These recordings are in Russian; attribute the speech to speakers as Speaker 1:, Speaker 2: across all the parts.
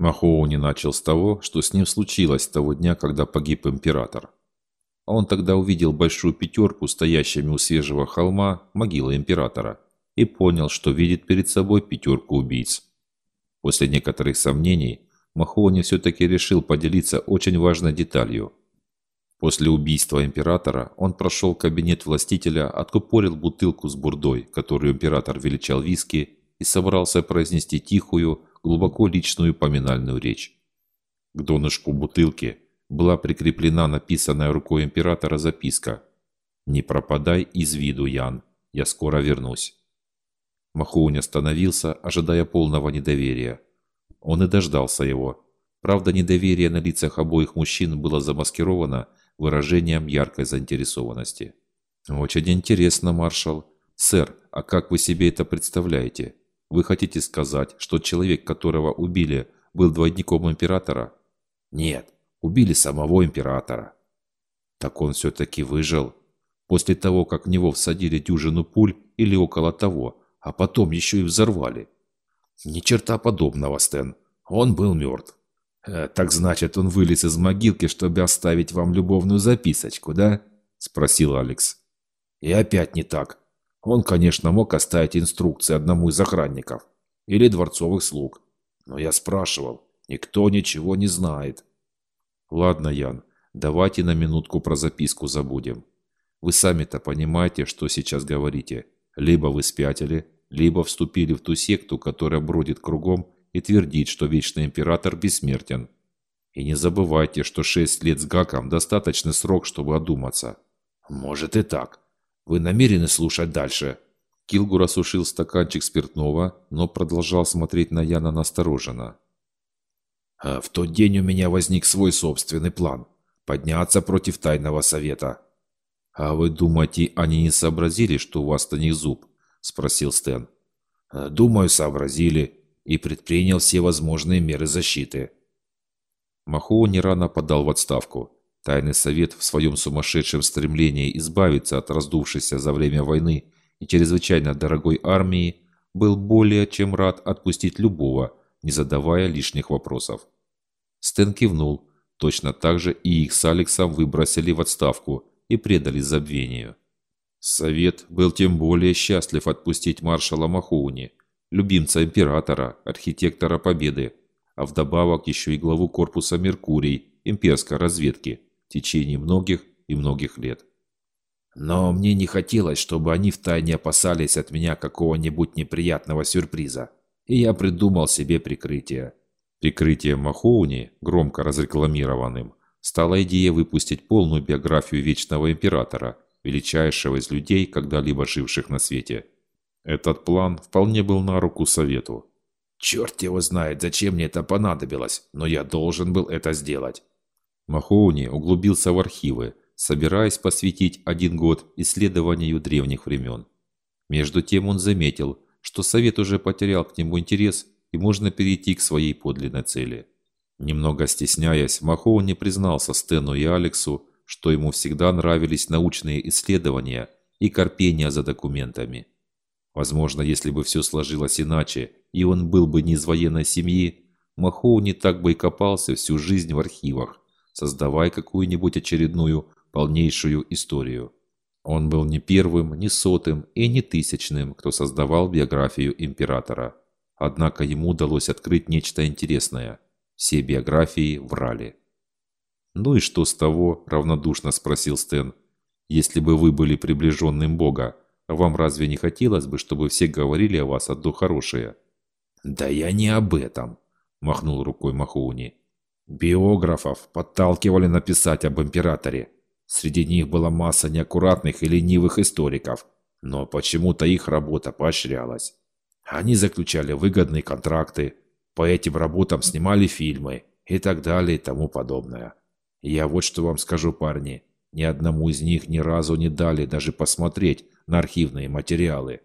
Speaker 1: Махоуни начал с того, что с ним случилось того дня, когда погиб император. Он тогда увидел большую пятерку, стоящими у свежего холма могилы императора, и понял, что видит перед собой пятерку убийц. После некоторых сомнений, Махоуни все-таки решил поделиться очень важной деталью. После убийства императора он прошел кабинет властителя, откупорил бутылку с бурдой, которую император величал виски, и собрался произнести тихую, глубоко личную поминальную речь. К донышку бутылки была прикреплена написанная рукой императора записка «Не пропадай из виду, Ян, я скоро вернусь». Махоунь остановился, ожидая полного недоверия. Он и дождался его. Правда, недоверие на лицах обоих мужчин было замаскировано выражением яркой заинтересованности. «Очень интересно, маршал. Сэр, а как вы себе это представляете? Вы хотите сказать, что человек, которого убили, был двойником императора?
Speaker 2: Нет, убили самого императора.
Speaker 1: Так он все-таки выжил. После того, как в него всадили дюжину пуль или около того, а потом еще и взорвали.
Speaker 2: Ни черта подобного, Стэн. Он был мертв. Э, так значит, он вылез из могилки, чтобы оставить вам любовную записочку, да? Спросил Алекс. И опять не так. Он, конечно, мог оставить инструкции одному из охранников или дворцовых слуг. Но я спрашивал, никто ничего не знает.
Speaker 1: Ладно, Ян, давайте на минутку про записку забудем. Вы сами-то понимаете, что сейчас говорите. Либо вы спятили, либо вступили в ту секту, которая бродит кругом и твердит, что Вечный Император бессмертен. И не забывайте, что шесть лет с Гаком – достаточный срок, чтобы одуматься.
Speaker 2: Может и так. Вы намерены слушать дальше?»
Speaker 1: Килгур осушил стаканчик спиртного, но продолжал смотреть на Яна настороженно.
Speaker 2: «А «В тот день у меня возник свой собственный план – подняться против Тайного Совета».
Speaker 1: «А вы думаете, они не сообразили, что у вас-то не зуб?» – спросил Стэн.
Speaker 2: «А, «Думаю, сообразили и предпринял все возможные меры защиты».
Speaker 1: Махоу не рано подал в отставку. Тайный совет в своем сумасшедшем стремлении избавиться от раздувшейся за время войны и чрезвычайно дорогой армии был более чем рад отпустить любого, не задавая лишних вопросов. Стэн кивнул. Точно так же и их с Алексом выбросили в отставку и предали забвению. Совет был тем более счастлив отпустить маршала Махоуни, любимца императора, архитектора Победы, а вдобавок еще и главу корпуса Меркурий, имперской разведки, в течение многих и многих лет.
Speaker 2: Но мне не хотелось, чтобы они втайне опасались от меня какого-нибудь неприятного сюрприза. И я придумал себе прикрытие.
Speaker 1: Прикрытием Махоуни, громко разрекламированным, стала идея выпустить полную биографию Вечного Императора, величайшего из людей, когда-либо живших на свете. Этот план вполне был на руку Совету.
Speaker 2: Черт его знает, зачем мне это понадобилось, но я должен был это сделать.
Speaker 1: Махоуни углубился в архивы, собираясь посвятить один год исследованию древних времен. Между тем он заметил, что Совет уже потерял к нему интерес и можно перейти к своей подлинной цели. Немного стесняясь, Махоуни признался Стэну и Алексу, что ему всегда нравились научные исследования и корпение за документами. Возможно, если бы все сложилось иначе, и он был бы не из военной семьи, Махоуни так бы и копался всю жизнь в архивах, создавая какую-нибудь очередную полнейшую историю. Он был не первым, не сотым и не тысячным, кто создавал биографию императора. Однако ему удалось открыть нечто интересное. Все биографии врали. «Ну и что с того?» – равнодушно спросил Стэн. «Если бы вы были приближенным Бога, вам разве не хотелось бы, чтобы все говорили о вас одно хорошее?»
Speaker 2: «Да я не об этом», – махнул рукой Махоуни. Биографов подталкивали написать об императоре. Среди них была масса неаккуратных и ленивых историков, но почему-то их работа поощрялась. Они заключали выгодные контракты, по этим работам снимали фильмы и так далее и тому подобное. Я вот что вам скажу, парни, ни одному из них ни разу не дали даже посмотреть на архивные материалы.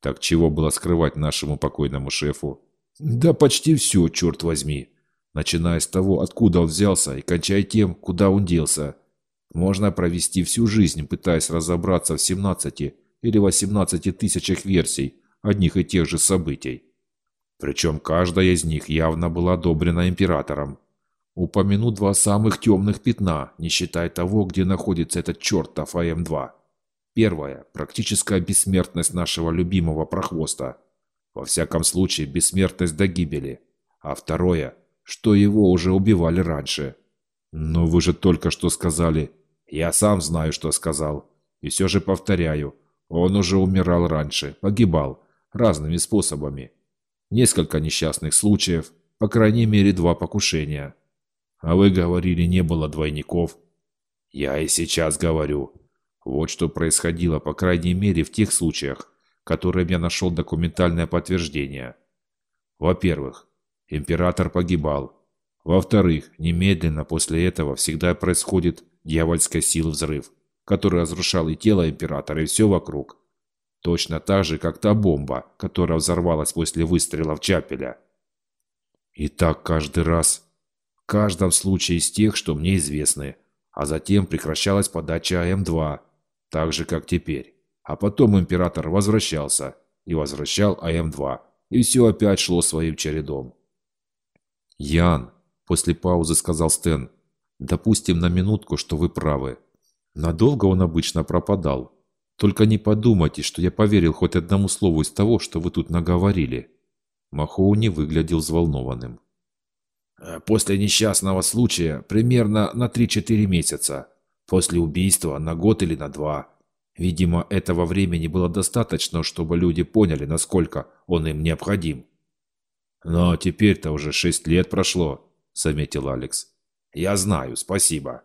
Speaker 1: Так чего было скрывать нашему покойному шефу?
Speaker 2: Да почти все, черт возьми начиная с того, откуда он взялся, и кончая тем, куда он делся. Можно провести всю жизнь, пытаясь разобраться в 17 или 18 тысячах версий одних и тех же событий. Причем каждая из них явно была одобрена императором. Упомяну два самых темных пятна, не считая того, где находится этот чертов АМ-2. Первое – практическая бессмертность нашего любимого прохвоста. Во всяком случае, бессмертность до гибели. А второе – что его уже убивали раньше. Но вы же только что сказали. Я сам знаю, что сказал. И все же повторяю. Он уже умирал раньше, погибал. Разными способами. Несколько несчастных случаев, по крайней мере два покушения. А вы говорили, не было двойников. Я и сейчас говорю. Вот что происходило, по крайней мере, в тех случаях, которым я нашел документальное подтверждение. Во-первых, император погибал. Во-вторых, немедленно после этого всегда происходит дьявольской силы взрыв, который разрушал и тело императора, и все вокруг. Точно так же, как та бомба, которая взорвалась после выстрела в Чапеля. И так каждый раз каждом случае из тех, что мне известны. А затем прекращалась подача АМ-2, так же, как теперь. А потом император возвращался и возвращал АМ-2, и все опять шло своим чередом.
Speaker 1: «Ян», – после паузы сказал Стэн, – «допустим на минутку, что вы правы. Надолго он обычно пропадал. Только не подумайте, что я поверил хоть одному слову из того, что вы тут наговорили». Махоуни выглядел взволнованным.
Speaker 2: Э, после несчастного случая примерно на 3-4 месяца. После убийства на год или на два. Видимо, этого времени было достаточно, чтобы люди поняли, насколько он им необходим. «Но теперь-то уже шесть лет прошло», — заметил Алекс. «Я знаю, спасибо».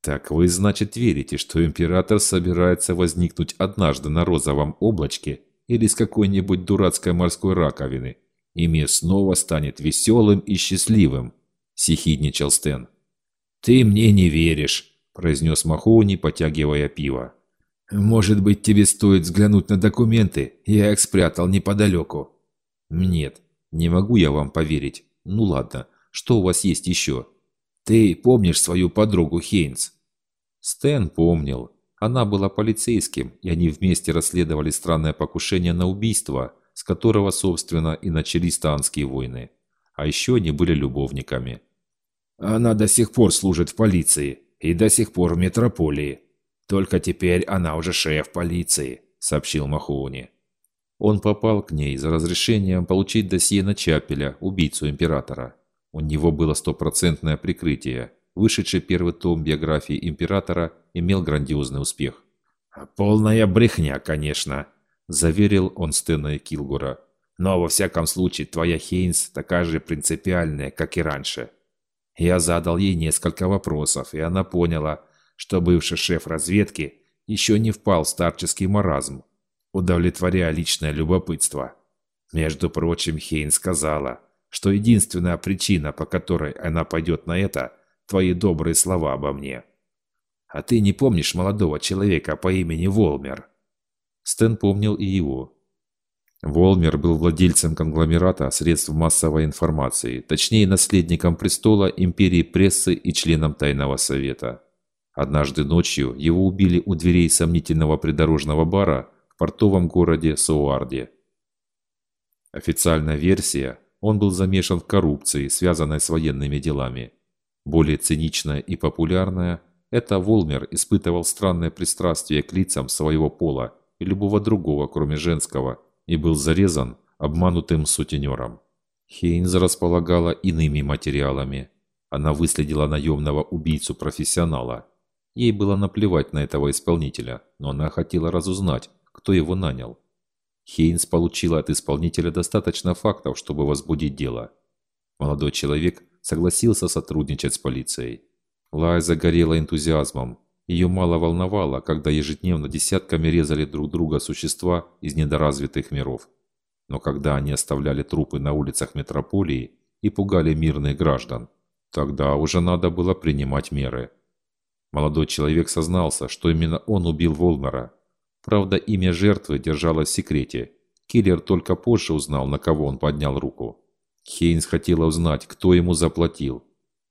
Speaker 1: «Так вы, значит, верите, что император собирается возникнуть однажды на розовом облачке или с какой-нибудь дурацкой морской раковины и мир снова станет веселым и счастливым», – сихидничал Стэн.
Speaker 2: «Ты мне не веришь», – произнес Махоуни, потягивая пиво. «Может быть, тебе стоит взглянуть на документы? Я их спрятал неподалеку».
Speaker 1: «Нет, не могу я вам поверить. Ну ладно, что у вас есть еще?»
Speaker 2: «Ты помнишь свою подругу Хейнс?»
Speaker 1: Стэн помнил. Она была полицейским, и они вместе расследовали странное покушение на убийство – с которого, собственно, и начались танские войны. А еще они были любовниками.
Speaker 2: Она до сих пор служит в полиции и до сих пор в метрополии. Только теперь она уже шеф полиции, сообщил Махоуни.
Speaker 1: Он попал к ней за разрешением получить досье на Чапеля, убийцу императора. У него было стопроцентное прикрытие. Вышедший первый том биографии императора имел грандиозный успех.
Speaker 2: «Полная брехня, конечно», Заверил он Стэна и Килгура. Но во всяком случае, твоя Хейнс такая же принципиальная, как и раньше. Я задал ей несколько вопросов, и она поняла, что бывший шеф разведки еще не впал в старческий маразм, удовлетворяя личное любопытство. Между прочим, Хейн сказала, что единственная причина, по которой она пойдет на это, твои добрые слова обо мне. А ты не помнишь молодого человека по имени Волмер?
Speaker 1: Стэн помнил и его. Волмер был владельцем конгломерата средств массовой информации, точнее наследником престола империи прессы и членом Тайного Совета. Однажды ночью его убили у дверей сомнительного придорожного бара в портовом городе Сауарде. Официальная версия – он был замешан в коррупции, связанной с военными делами. Более циничная и популярная – это Волмер испытывал странное пристрастие к лицам своего пола и любого другого, кроме женского, и был зарезан обманутым сутенером. Хейнз располагала иными материалами. Она выследила наемного убийцу-профессионала. Ей было наплевать на этого исполнителя, но она хотела разузнать, кто его нанял. Хейнс получила от исполнителя достаточно фактов, чтобы возбудить дело. Молодой человек согласился сотрудничать с полицией. Лай загорела энтузиазмом, ее мало волновало, когда ежедневно десятками резали друг друга существа из недоразвитых миров. Но когда они оставляли трупы на улицах метрополии и пугали мирных граждан, тогда уже надо было принимать меры. Молодой человек сознался, что именно он убил Волмера. Правда, имя жертвы держалось в секрете. Киллер только позже узнал, на кого он поднял руку. Хейнс хотела узнать, кто ему заплатил,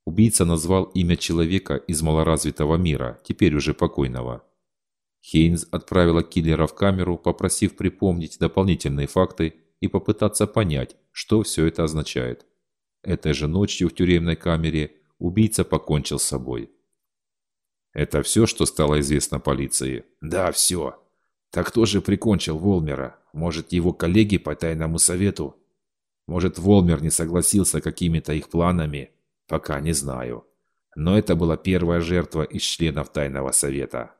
Speaker 1: Убийца назвал имя человека из малоразвитого мира, теперь уже покойного. Хейнс отправила киллера в камеру, попросив припомнить дополнительные факты и попытаться понять, что все это означает. Этой же ночью в тюремной камере убийца покончил с собой.
Speaker 2: Это все, что стало известно полиции?
Speaker 3: Да, все. Так кто же прикончил Волмера? Может, его коллеги по тайному совету? Может, Волмер не согласился какими-то их планами? Пока не знаю. Но это была первая жертва из членов тайного совета.